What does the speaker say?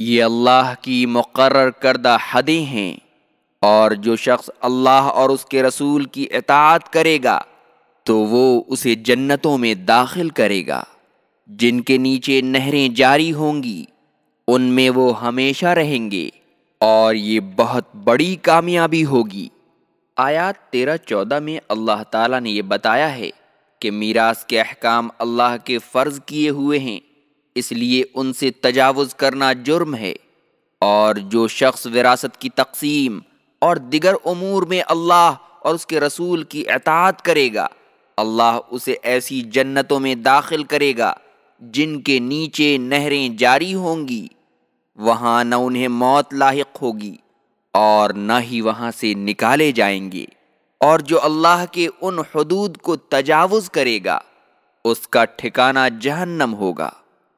یہ اللہ کی مقرر کردہ حدیں ہیں اور جو شخص اللہ اور اس کے رسول کی اطاعت کرے گا تو وہ اسے جنتوں میں داخل کرے گا۔ جن کے نیچے نہریں جاری ہوں گی، ان میں وہ ہمیشہ رہیں گے اور یہ بہت بڑی کامیابی ہوگی۔ آیات تیرہ چودہ میں اللہ تعالیٰ نے یہ بتایا ہے کہ میراث کے احکام اللہ کے فرض کیے ہوئے ہیں۔ اس لیے ان سے تجاوز کرنا جرم ہے اور جو شخص وراثت کی تقسیم اور دیگر امور میں اللہ اور اس کے رسول کی اطاعت کرے گا، اللہ اسے ایسی جنتوں میں داخل کرے گا جن کے نیچے نہریں جاری ہوں گی، وہاں نہ انہیں موت لاحق ہوگی اور نہ ہی وہاں سے نکالے جائیں گے۔ اور جو اللہ کے ان حدود کو تجاوز کرے گا، اس کا ٹھکانہ جہنم ہوگا۔